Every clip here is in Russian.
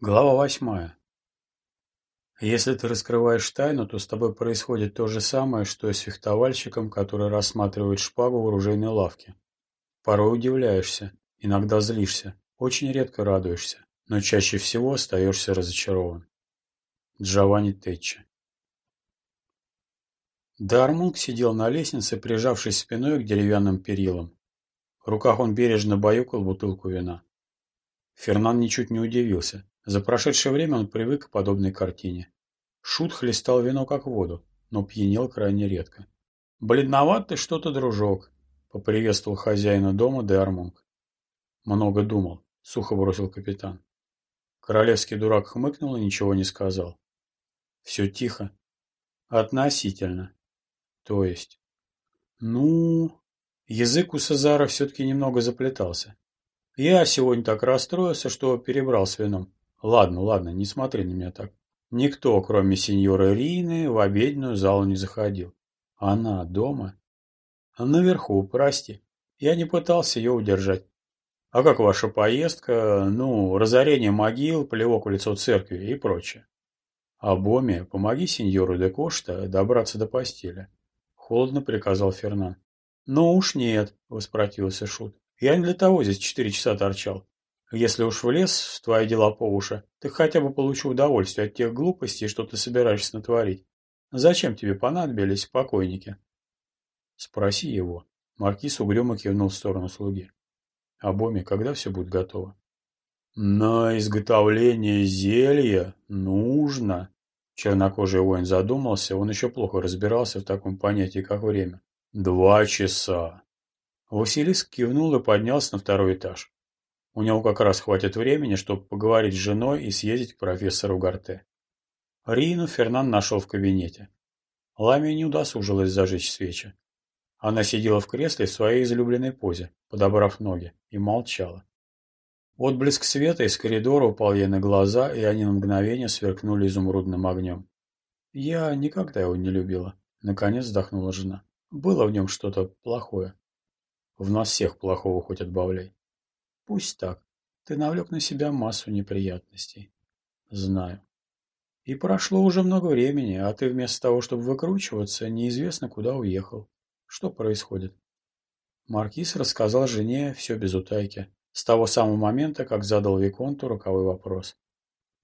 Глава восьмая. Если ты раскрываешь тайну, то с тобой происходит то же самое, что и с фехтовальщиком, который рассматривает шпагу в оружейной лавке. Порой удивляешься, иногда злишься, очень редко радуешься, но чаще всего остаешься разочарован. Джованни Тетчи Дармунг сидел на лестнице, прижавшись спиной к деревянным перилам. В руках он бережно баюкал бутылку вина. Фернан ничуть не удивился. За прошедшее время он привык к подобной картине. Шут хлестал вино как воду, но пьянел крайне редко. «Бледноват ты что-то, дружок», — поприветствовал хозяина дома де. «Много думал», — сухо бросил капитан. Королевский дурак хмыкнул и ничего не сказал. «Все тихо». «Относительно». «То есть?» «Ну...» Язык у Сазара все-таки немного заплетался. «Я сегодня так расстроился, что перебрал с вином. Ладно, ладно, не смотри на меня так. Никто, кроме сеньора Рины, в обеденную залу не заходил. Она дома? Наверху, прости. Я не пытался ее удержать. А как ваша поездка? Ну, разорение могил, плевок в лицо церкви и прочее. А Боме, помоги сеньору де Кошта добраться до постели. Холодно приказал Фернан. Ну уж нет, воспротивился Шут. Я не для того здесь четыре часа торчал. Если уж влез в твои дела по уши, ты хотя бы получу удовольствие от тех глупостей, что ты собираешься натворить. Зачем тебе понадобились покойники? Спроси его. Маркиз угрюмо кивнул в сторону слуги. А Боми, когда все будет готово? На изготовление зелья нужно. Чернокожий воин задумался, он еще плохо разбирался в таком понятии, как время. Два часа. Василиск кивнул и поднялся на второй этаж. У него как раз хватит времени, чтобы поговорить с женой и съездить к профессору Гарте. Рину Фернан нашел в кабинете. Ламия не удосужилась зажечь свечи. Она сидела в кресле в своей излюбленной позе, подобрав ноги, и молчала. Отблеск света из коридора упал ей на глаза, и они на мгновение сверкнули изумрудным огнем. «Я никогда его не любила», — наконец вздохнула жена. «Было в нем что-то плохое. В нас всех плохого хоть отбавляй. Пусть так. Ты навлек на себя массу неприятностей. Знаю. И прошло уже много времени, а ты вместо того, чтобы выкручиваться, неизвестно куда уехал. Что происходит? Маркиз рассказал жене все без утайки, с того самого момента, как задал Виконту роковой вопрос.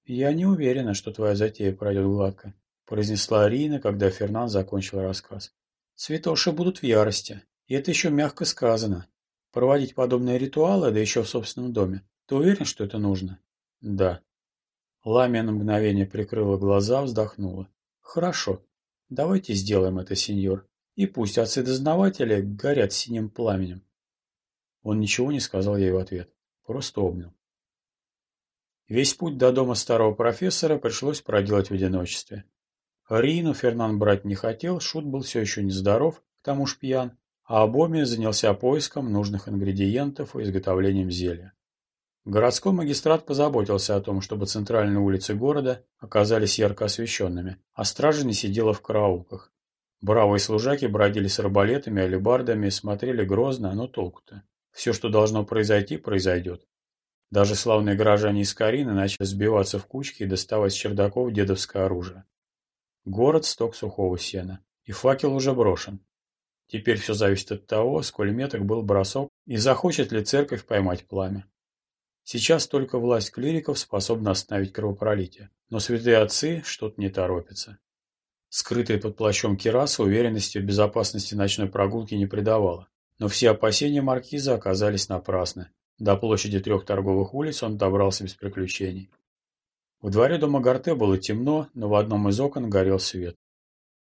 «Я не уверена, что твоя затея пройдет гладко», — произнесла Арина, когда Фернан закончил рассказ. «Цветоши будут в ярости, и это еще мягко сказано. Проводить подобные ритуалы, да еще в собственном доме. Ты уверен, что это нужно? Да. Ламия на мгновение прикрыла глаза, вздохнула. Хорошо. Давайте сделаем это, сеньор. И пусть отцы-дознаватели горят синим пламенем. Он ничего не сказал ей в ответ. Просто обнял. Весь путь до дома старого профессора пришлось проделать в одиночестве. Рину Фернан брать не хотел, Шут был все еще нездоров, к тому ж пьян, а Абоми занялся поиском нужных ингредиентов и изготовлением зелья. Городской магистрат позаботился о том, чтобы центральные улицы города оказались ярко освещенными, а стража не сидела в караулках. Бравые служаки бродили с арбалетами, алебардами, смотрели грозно, но толку-то. Все, что должно произойти, произойдет. Даже славные горожане из Карины начали сбиваться в кучки и доставать с чердаков дедовское оружие. Город сток сухого сена. И факел уже брошен. Теперь все зависит от того, сколь меток был бросок и захочет ли церковь поймать пламя. Сейчас только власть клириков способна остановить кровопролитие, но святые отцы что-то не торопятся. Скрытая под плащом кераса уверенности в безопасности ночной прогулки не придавала, но все опасения маркиза оказались напрасны. До площади трех торговых улиц он добрался без приключений. В дворе дома Гарте было темно, но в одном из окон горел свет.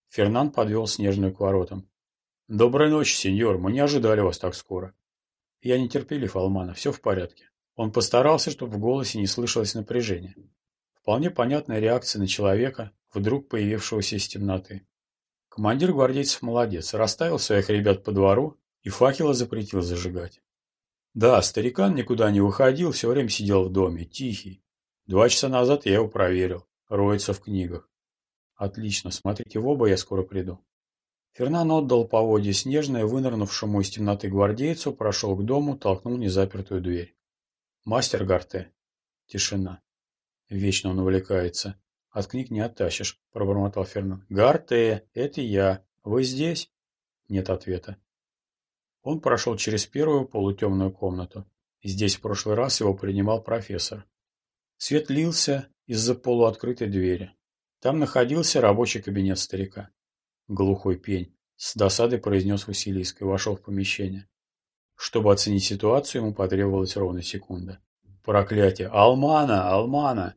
Фернан подвел снежную к воротам. «Доброй ночи, сеньор. Мы не ожидали вас так скоро». Я нетерпелив Алмана. Все в порядке. Он постарался, чтобы в голосе не слышалось напряжения. Вполне понятная реакция на человека, вдруг появившегося из темноты. Командир гвардейцев молодец. Расставил своих ребят по двору и факела запретил зажигать. Да, старикан никуда не выходил, все время сидел в доме, тихий. Два часа назад я его проверил. Роется в книгах. Отлично, смотрите в оба, я скоро приду. Фернан отдал поводье снежное, вынырнувшему из темноты гвардейцу, прошел к дому, толкнул незапертую дверь. «Мастер Гарте». Тишина. Вечно он увлекается. От книг не оттащишь, пробормотал Фернан. Гарте, это я. Вы здесь? Нет ответа. Он прошел через первую полутемную комнату. Здесь в прошлый раз его принимал профессор. Свет лился из-за полуоткрытой двери. Там находился рабочий кабинет старика. Глухой пень. С досадой произнес Василиск и вошел в помещение. Чтобы оценить ситуацию, ему потребовалась ровно секунда. Проклятие! Алмана! Алмана!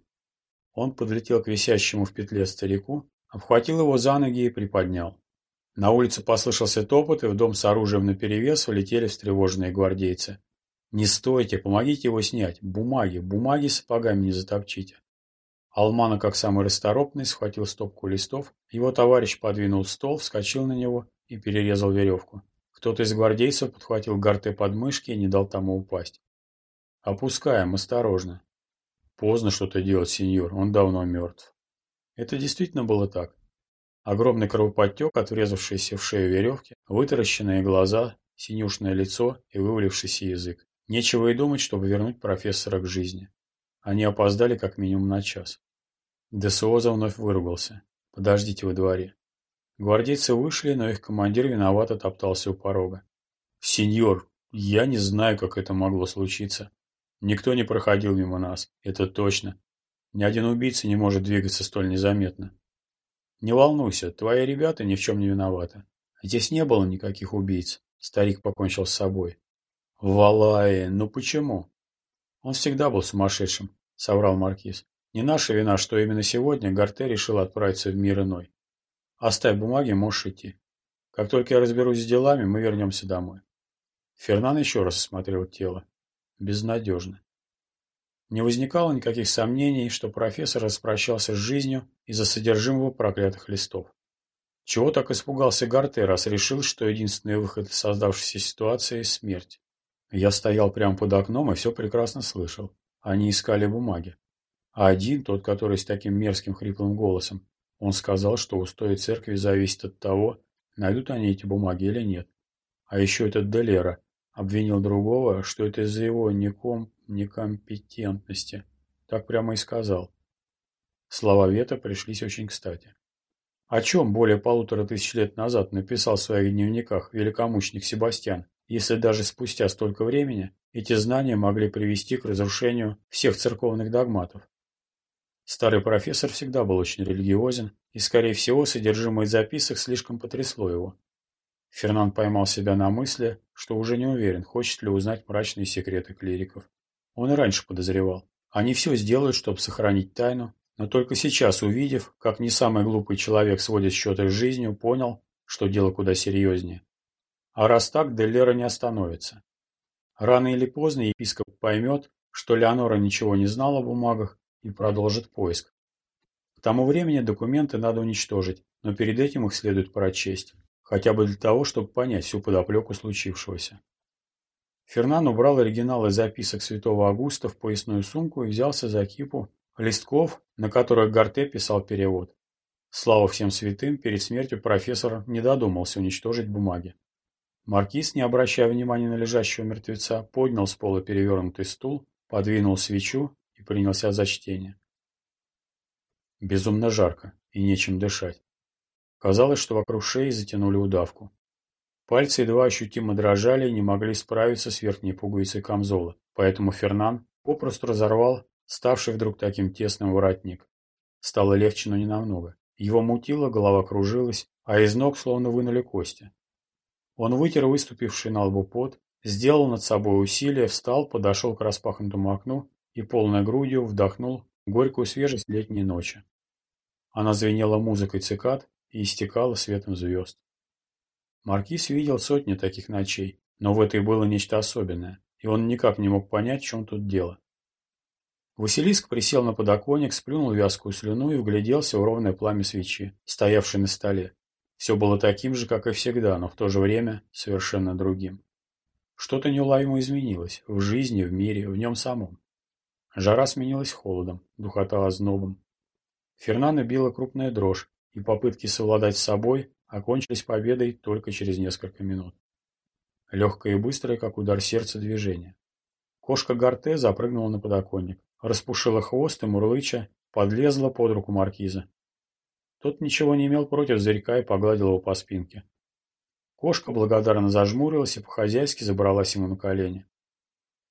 Он подлетел к висящему в петле старику, обхватил его за ноги и приподнял. На улице послышался топот, и в дом с оружием наперевес влетели встревоженные гвардейцы. «Не стойте, помогите его снять! Бумаги, бумаги сапогами не затопчите!» Алмана, как самый расторопный, схватил стопку листов, его товарищ подвинул стол, вскочил на него и перерезал веревку. Кто-то из гвардейцев подхватил Гарте под мышки и не дал тому упасть. «Опускаем, осторожно». «Поздно что-то делать, сеньор, он давно мертв». Это действительно было так. Огромный кровоподтек от врезавшейся в шею веревки, вытаращенные глаза, синюшное лицо и вывалившийся язык. Нечего и думать, чтобы вернуть профессора к жизни. Они опоздали как минимум на час. Десуоза вновь выругался. «Подождите во дворе». Гвардейцы вышли, но их командир виновато топтался у порога. «Сеньор, я не знаю, как это могло случиться. Никто не проходил мимо нас, это точно. Ни один убийца не может двигаться столь незаметно. Не волнуйся, твои ребята ни в чем не виноваты. Здесь не было никаких убийц. Старик покончил с собой. Валай, ну почему? Он всегда был сумасшедшим, соврал Маркиз. Не наша вина, что именно сегодня Гарте решил отправиться в мир иной. Оставь бумаги, можешь идти. Как только я разберусь с делами, мы вернемся домой. Фернан еще раз осмотрел тело. Безнадежно. Не возникало никаких сомнений, что профессор распрощался с жизнью из-за содержимого проклятых листов. Чего так испугался Гарте, раз решил, что единственный выход из создавшейся ситуации – смерть? Я стоял прямо под окном и все прекрасно слышал. Они искали бумаги. А один, тот, который с таким мерзким хриплым голосом, он сказал, что устой церкви зависит от того, найдут они эти бумаги или нет. А еще этот Делера обвинил другого, что это из-за его неком... некомпетентности. Так прямо и сказал. Слова Вета пришлись очень кстати. О чем более полутора тысяч лет назад написал в своих дневниках великомученик Себастьян, если даже спустя столько времени эти знания могли привести к разрушению всех церковных догматов? Старый профессор всегда был очень религиозен, и, скорее всего, содержимое записок слишком потрясло его. Фернан поймал себя на мысли, что уже не уверен, хочет ли узнать мрачные секреты клириков. Он и раньше подозревал. Они все сделают, чтобы сохранить тайну, но только сейчас, увидев, как не самый глупый человек сводит счеты с жизнью, понял, что дело куда серьезнее. А раз так, Деллера не остановится. Рано или поздно епископ поймет, что Леонора ничего не знала о бумагах и продолжит поиск. К тому времени документы надо уничтожить, но перед этим их следует прочесть, хотя бы для того, чтобы понять всю подоплеку случившегося. Фернан убрал оригиналы записок святого Августа в поясную сумку и взялся за кипу листков, на которых Гарте писал перевод. Слава всем святым, перед смертью профессор не додумался уничтожить бумаги. Маркиз, не обращая внимания на лежащего мертвеца, поднял с пола перевернутый стул, подвинул свечу и принялся за чтение. Безумно жарко и нечем дышать. Казалось, что вокруг шеи затянули удавку. Пальцы едва ощутимо дрожали и не могли справиться с верхней пуговицей камзола, поэтому Фернан попросту разорвал ставший вдруг таким тесным воротник. Стало легче, но не. Его мутило, голова кружилась, а из ног словно вынули кости. Он вытер выступивший на лбу пот, сделал над собой усилие, встал, подошел к распахнутому окну и полной грудью вдохнул горькую свежесть летней ночи. Она звенела музыкой цикад и истекала светом звезд. Маркиз видел сотни таких ночей, но в этой было нечто особенное, и он никак не мог понять, в чем тут дело. Василиск присел на подоконник, сплюнул вязкую слюну и вгляделся в ровное пламя свечи, стоявшей на столе. Все было таким же, как и всегда, но в то же время совершенно другим. Что-то неуловимо изменилось в жизни, в мире, в нем самом. Жара сменилась холодом, духота ознобом. Фернана била крупная дрожь, и попытки совладать с собой окончились победой только через несколько минут. Легкое и быстрое, как удар сердца, движение. Кошка Гарте запрыгнула на подоконник. распушила хвост и, мурлыча, подлезла под руку маркиза. Тот ничего не имел против зверька и погладил его по спинке. Кошка благодарно зажмурилась и по-хозяйски забралась ему на колени.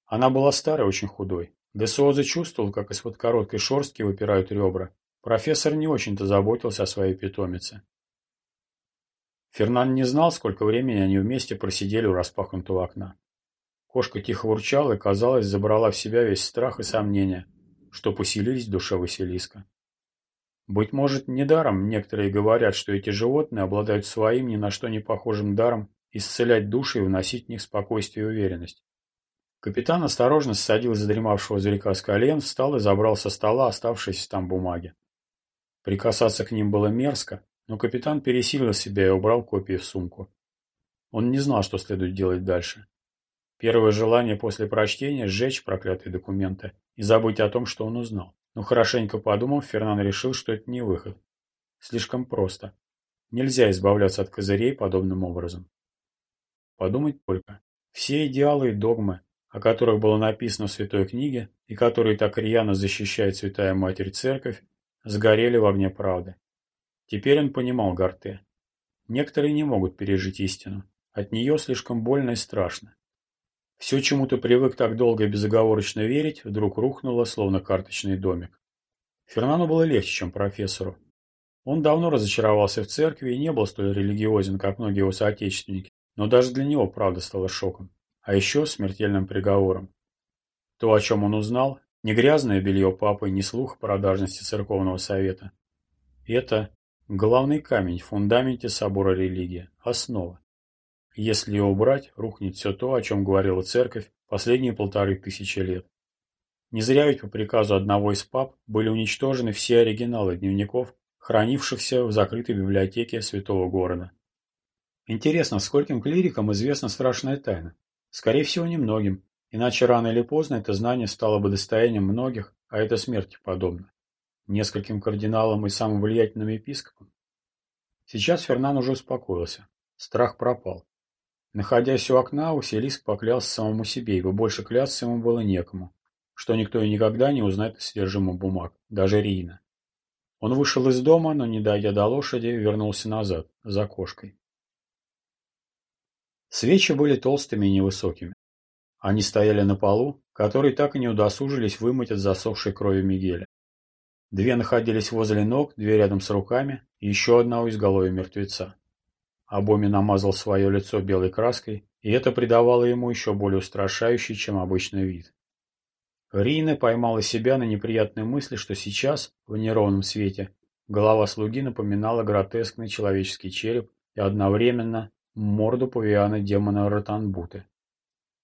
Она была старой, очень худой. Десуоза чувствовал, как из-под короткой шорстки выпирают ребра. Профессор не очень-то заботился о своей питомице. Фернан не знал, сколько времени они вместе просидели у распахнутого окна. Кошка тихо урчала и, казалось, забрала в себя весь страх и сомнения, что поселились в душе Василиска. Быть может, недаром некоторые говорят, что эти животные обладают своим ни на что не похожим даром исцелять души и вносить в них спокойствие и уверенность. Капитан осторожно ссадил задремавшего зверька с колен, встал и забрал со стола оставшиеся там бумаги. Прикасаться к ним было мерзко, но капитан пересилил себя и убрал копии в сумку. Он не знал, что следует делать дальше. Первое желание после прочтения – сжечь проклятые документы и забыть о том, что он узнал. Но хорошенько подумав, Фернан решил, что это не выход. Слишком просто. Нельзя избавляться от козырей подобным образом. Подумать только. Все идеалы и догмы, о которых было написано в Святой книге и которые так рьяно защищает Святая Матерь Церковь, сгорели в огне правды. Теперь он понимал Гарте. Некоторые не могут пережить истину. От нее слишком больно и страшно. Все, чему ты привык так долго и безоговорочно верить, вдруг рухнуло, словно карточный домик. Фернану было легче, чем профессору. Он давно разочаровался в церкви и не был столь религиозен, как многие его соотечественники, но даже для него правда стала шоком, а еще смертельным приговором. То, о чем он узнал, не грязное белье папы, не слух о продажности церковного совета. Это главный камень в фундаменте собора религии, основа. Если ее убрать, рухнет все то, о чем говорила церковь последние полторы тысячи лет. Не зря ведь по приказу одного из пап были уничтожены все оригиналы дневников, хранившихся в закрытой библиотеке святого города. Интересно, скольким клирикам известна страшная тайна? Скорее всего, немногим, иначе рано или поздно это знание стало бы достоянием многих, а это смерти подобно. Нескольким кардиналам и самым влиятельным епископам. Сейчас Фернан уже успокоился. Страх пропал. Находясь у окна, Василиск поклялся самому себе, ибо больше клясться ему было некому, что никто и никогда не узнает о содержимом бумаг, даже Рина. Он вышел из дома, но, не дойдя до лошади, вернулся назад, за кошкой. Свечи были толстыми и невысокими. Они стояли на полу, который так и не удосужились вымыть от засохшей крови Мигеля. Две находились возле ног, две рядом с руками, и еще одна у изголовья мертвеца. Обоми намазал свое лицо белой краской, и это придавало ему еще более устрашающий, чем обычный вид. Рина поймала себя на неприятной мысли, что сейчас, в неровном свете, голова слуги напоминала гротескный человеческий череп и одновременно морду павиана демона Ротанбуты.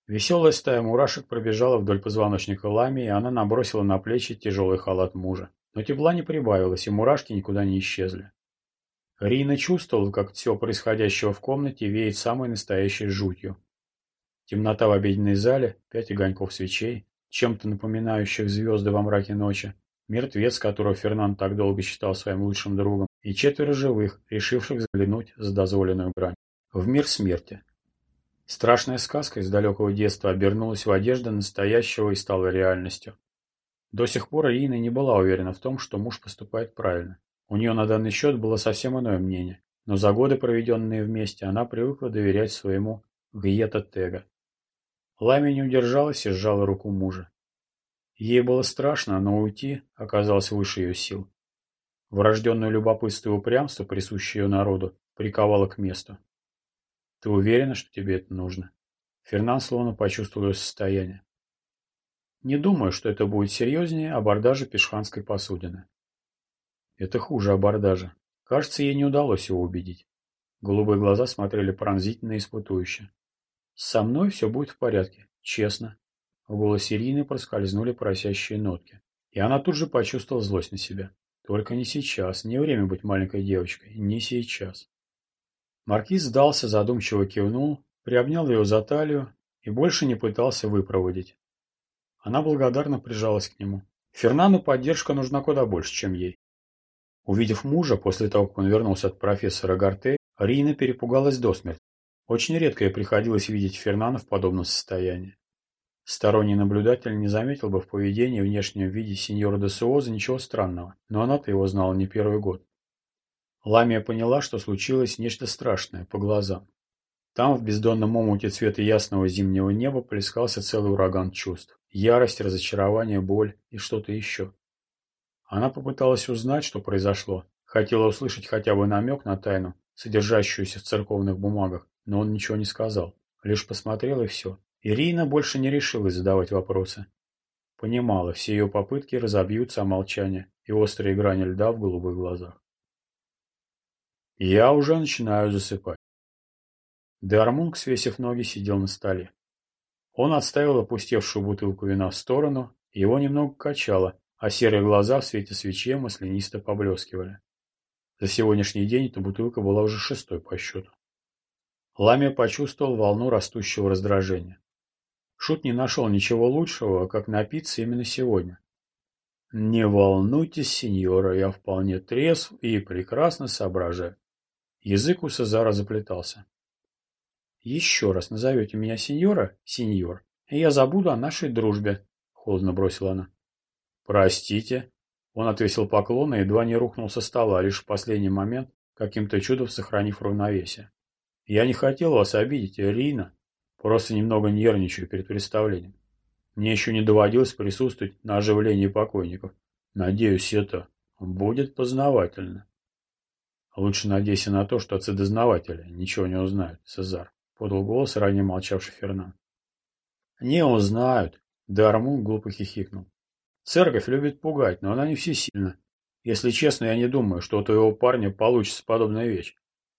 Веселая стая мурашек пробежала вдоль позвоночника лами, и она набросила на плечи тяжелый халат мужа. Но тепла не прибавилось, и мурашки никуда не исчезли. Рина чувствовал, как все происходящего в комнате веет самой настоящей жутью. Темнота в обеденной зале, пять огоньков свечей, чем-то напоминающих звезды во мраке ночи, мертвец, которого Фернанд так долго считал своим лучшим другом, и четверо живых, решивших заглянуть за дозволенную грань. В мир смерти. Страшная сказка из далекого детства обернулась в одежду настоящего и стала реальностью. До сих пор Рина не была уверена в том, что муж поступает правильно. У нее на данный счет было совсем иное мнение, но за годы, проведенные вместе, она привыкла доверять своему Гьета Тега. Ламя не удержалась и сжала руку мужа. Ей было страшно, но уйти оказалось выше ее сил. Врожденное любопытство и упрямство, присущее ее народу, приковало к месту. «Ты уверена, что тебе это нужно?» Фернан словно почувствовал ее состояние. «Не думаю, что это будет серьезнее абордажа пешханской посудины. Это хуже абордажа. Кажется, ей не удалось его убедить. Голубые глаза смотрели пронзительно и испытующе. «Со мной все будет в порядке. Честно». В голосе Ирины проскользнули просящие нотки. И она тут же почувствовала злость на себя. Только не сейчас, не время быть маленькой девочкой, не сейчас. Маркиз сдался, задумчиво кивнул, приобнял ее за талию и больше не пытался выпроводить. Она благодарно прижалась к нему. Фернану поддержка нужна куда больше, чем ей. Увидев мужа после того, как он вернулся от профессора Гарте, Рина перепугалась до смерти. Очень редко ей приходилось видеть Фернана в подобном состоянии. Сторонний наблюдатель не заметил бы в поведении и внешнем виде сеньора де Суоза ничего странного, но она-то его знала не первый год. Ламия поняла, что случилось нечто страшное по глазам. Там, в бездонном омуте цвета ясного зимнего неба, плескался целый ураган чувств. Ярость, разочарование, боль и что-то еще. Она попыталась узнать, что произошло. Хотела услышать хотя бы намек на тайну, содержащуюся в церковных бумагах, но он ничего не сказал. Лишь посмотрел и все. Ирина больше не решилась задавать вопросы. Понимала, все ее попытки разобьются о молчание и острые грани льда в голубых глазах. Я уже начинаю засыпать. Деармунг, свесив ноги, сидел на столе. Он отставил опустевшую бутылку вина в сторону, его немного качало, а серые глаза в свете свечей маслянисто поблескивали. За сегодняшний день эта бутылка была уже шестой по счету. Ламия почувствовал волну растущего раздражения. Шут не нашел ничего лучшего, как напиться именно сегодня. «Не волнуйтесь, сеньора, я вполне трезв и прекрасно соображаю». Язык у Сезара заплетался. «Еще раз назовете меня сеньора, сеньор, и я забуду о нашей дружбе», — холодно бросила она. «Простите». Он отвесил поклон и едва не рухнул со стола, лишь в последний момент, каким-то чудом сохранив равновесие. «Я не хотел вас обидеть, Ирина. Просто немного нервничаю перед представлением. Мне еще не доводилось присутствовать на оживлении покойников. Надеюсь, это будет познавательно. Лучше надейся на то, что отцы дознавателя ничего не узнают, Цезар, подал голос ранее молчавший Фернан. Не узнают, Дармун глупо хихикнул. Церковь любит пугать, но она не всесильна. Если честно, я не думаю, что у твоего парня получится подобная вещь.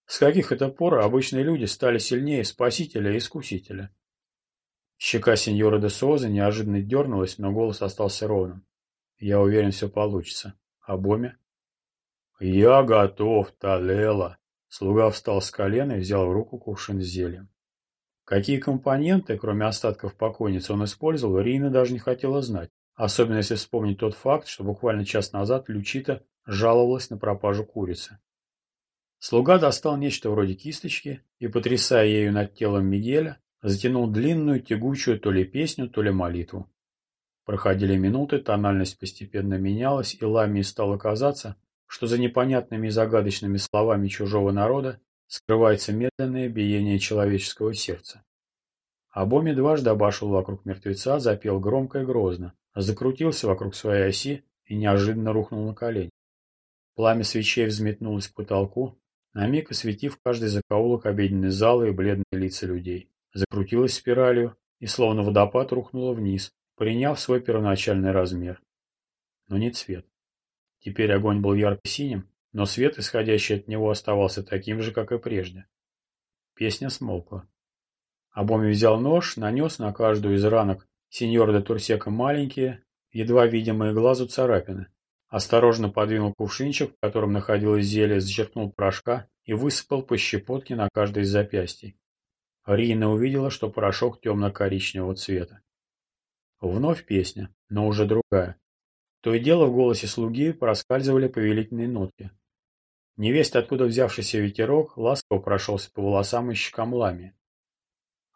С каких это пор обычные люди стали сильнее спасителя и искусителя? Щека сеньора де Соза неожиданно дернулась, но голос остался ровным. Я уверен, все получится. А Боме? Я готов, Талела. Слуга встал с колена и взял в руку кувшин с зельем. Какие компоненты, кроме остатков покойницы, он использовал, Рина даже не хотела знать. Особенно если вспомнить тот факт, что буквально час назад Лючита жаловалась на пропажу курицы. Слуга достал нечто вроде кисточки и, потрясая ею над телом Мигеля, затянул длинную, тягучую то ли песню, то ли молитву. Проходили минуты, тональность постепенно менялась, и Ламии стало казаться, что за непонятными и загадочными словами чужого народа скрывается медленное биение человеческого сердца. Абоми дважды обошел вокруг мертвеца, запел громко и грозно, закрутился вокруг своей оси и неожиданно рухнул на колени. Пламя свечей взметнулось к потолку, на миг осветив каждый закоулок обеденной залы и бледные лица людей. Закрутилась спиралью и словно водопад рухнула вниз, приняв свой первоначальный размер. Но не цвет. Теперь огонь был ярко-синим, но свет, исходящий от него, оставался таким же, как и прежде. Песня смолкла. Абоми взял нож, нанес на каждую из ранок сеньора де Турсека маленькие, едва видимые глазу царапины. Осторожно подвинул кувшинчик, в котором находилось зелье, зачерпнул порошка и высыпал по щепотке на каждое из запястий. Рина увидела, что порошок темно-коричневого цвета. Вновь песня, но уже другая. То и дело в голосе слуги проскальзывали повелительные нотки. Невесть, откуда взявшийся ветерок, ласково прошелся по волосам и щекам лами.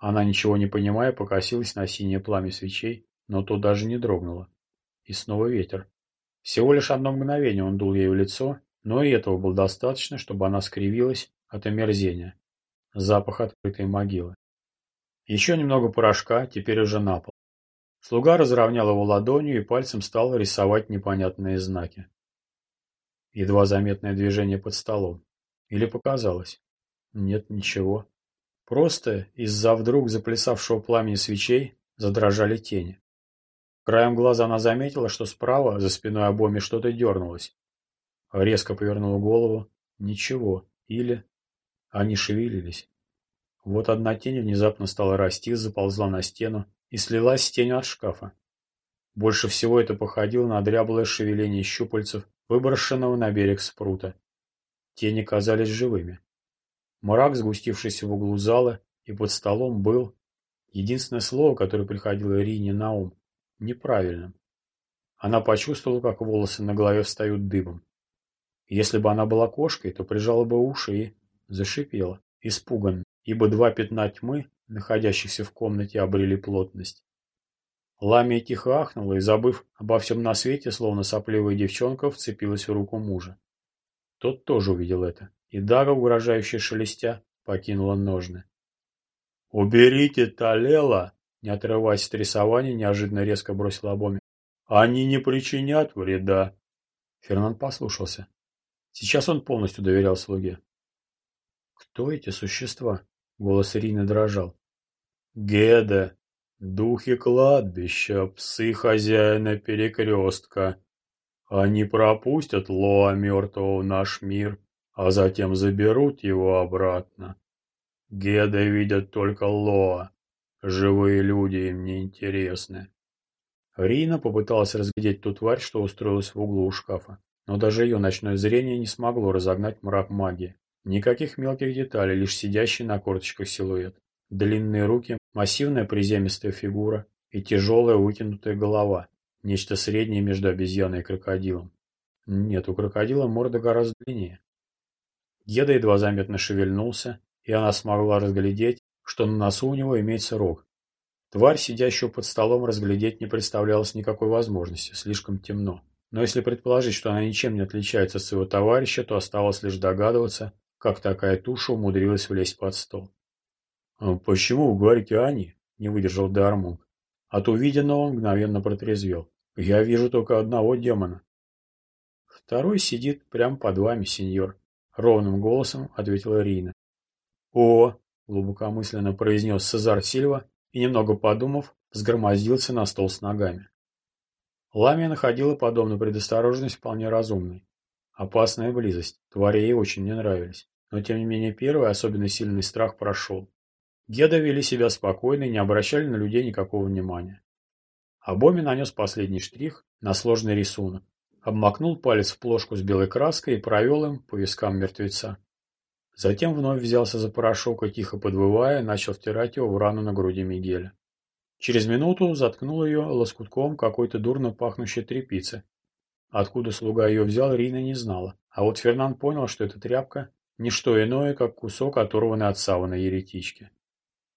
Она, ничего не понимая, покосилась на синее пламя свечей, но то даже не дрогнуло. И снова ветер. Всего лишь одно мгновение он дул ей в лицо, но и этого было достаточно, чтобы она скривилась от омерзения. Запах открытой могилы. Еще немного порошка, теперь уже на пол. Слуга разровнял его ладонью и пальцем стал рисовать непонятные знаки. Едва заметное движение под столом. Или показалось? Нет, ничего. Просто из-за вдруг заплясавшего пламени свечей задрожали тени. Краем глаза она заметила, что справа, за спиной обоми, что-то дернулось. Резко повернула голову. Ничего. Или... Они шевелились. Вот одна тень внезапно стала расти, заползла на стену и слилась с тенью от шкафа. Больше всего это походило на дряблое шевеление щупальцев, выброшенного на берег спрута. Тени казались живыми. Мрак, сгустившийся в углу зала и под столом, был единственное слово, которое приходило Ирине на ум неправильным. Она почувствовала, как волосы на голове встают дыбом. Если бы она была кошкой, то прижала бы уши и зашипела, испуганно, ибо два пятна тьмы, находящихся в комнате, обрели плотность. Ламия тихо ахнула и, забыв обо всем на свете, словно сопливая девчонка, вцепилась в руку мужа. Тот тоже увидел это, и Дага, угрожающая шелестя, покинула ножны. «Уберите Талела!» Не отрываясь от рисования, неожиданно резко бросил Абоми. «Они не причинят вреда!» Фернанд послушался. Сейчас он полностью доверял слуге. «Кто эти существа?» Голос Ирины дрожал. «Геда, духи кладбища, псы хозяина перекрестка. Они пропустят Лоа мертвого в наш мир, а затем заберут его обратно. Геда видят только Лоа. Живые люди им не интересны. Рина попыталась разглядеть ту тварь, что устроилась в углу у шкафа, но даже ее ночное зрение не смогло разогнать мрак магии. Никаких мелких деталей, лишь сидящий на корточках силуэт. Длинные руки, массивная приземистая фигура и тяжелая вытянутая голова. Нечто среднее между обезьяной и крокодилом. Нет, у крокодила морда гораздо длиннее. Геда едва заметно шевельнулся, и она смогла разглядеть, что на носу у него имеется рог. Тварь, сидящую под столом, разглядеть не представлялось никакой возможности, слишком темно. Но если предположить, что она ничем не отличается от своего товарища, то оставалось лишь догадываться, как такая туша умудрилась влезть под стол. «А «Почему вы говорите они?» – не выдержал Дармунг. От увиденного он мгновенно протрезвел. «Я вижу только одного демона». «Второй сидит прямо под вами, сеньор», — ровным голосом ответила Рина. «О!» — глубокомысленно произнес Цезар Сильва и, немного подумав, сгромоздился на стол с ногами. Ламия находила подобную предосторожность вполне разумной. Опасная близость, твари ей очень не нравились, но тем не менее первый, особенно сильный страх прошел. Геда вели себя спокойно и не обращали на людей никакого внимания. Абоми нанес последний штрих на сложный рисунок, обмакнул палец в плошку с белой краской и провел им по вискам мертвеца. Затем вновь взялся за порошок и, тихо подвывая, начал втирать его в рану на груди Мигеля. Через минуту заткнул ее лоскутком какой-то дурно пахнущей тряпицы. Откуда слуга ее взял, Рина не знала. А вот Фернанд понял, что эта тряпка – не что иное, как кусок оторванной от савана еретички.